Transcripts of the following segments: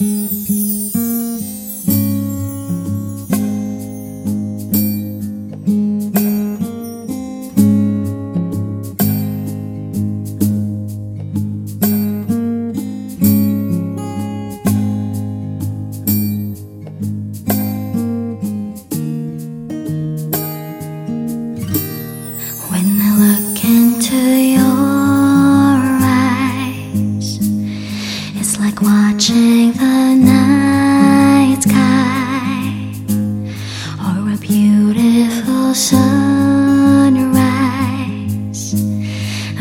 When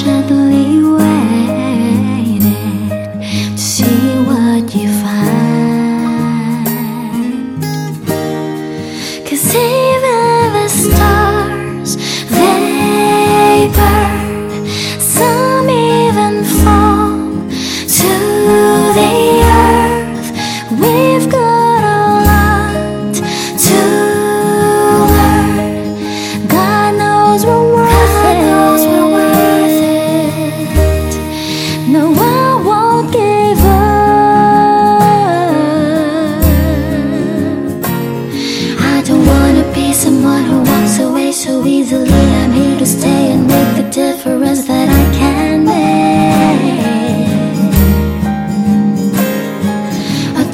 Patiently waiting to see what you find. Cause even the stars, they burn, some even fall to the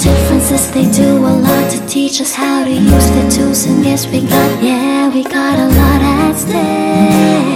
differences they do a lot to teach us how to use the tools. And yes we got yeah we got a lot at stake.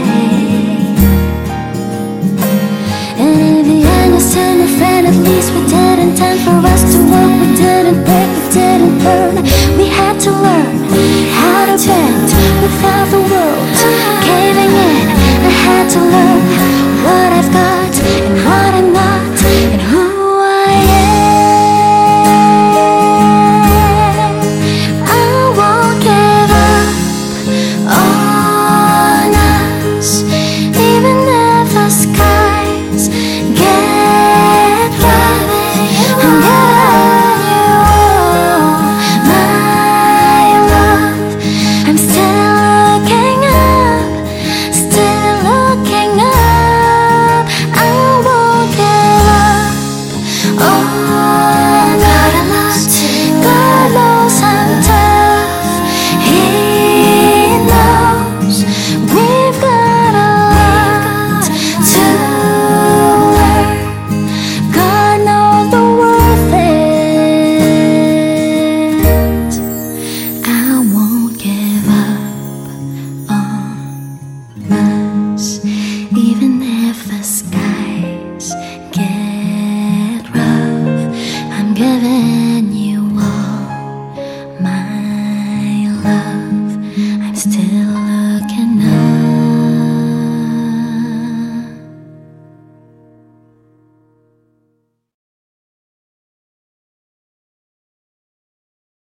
Oh.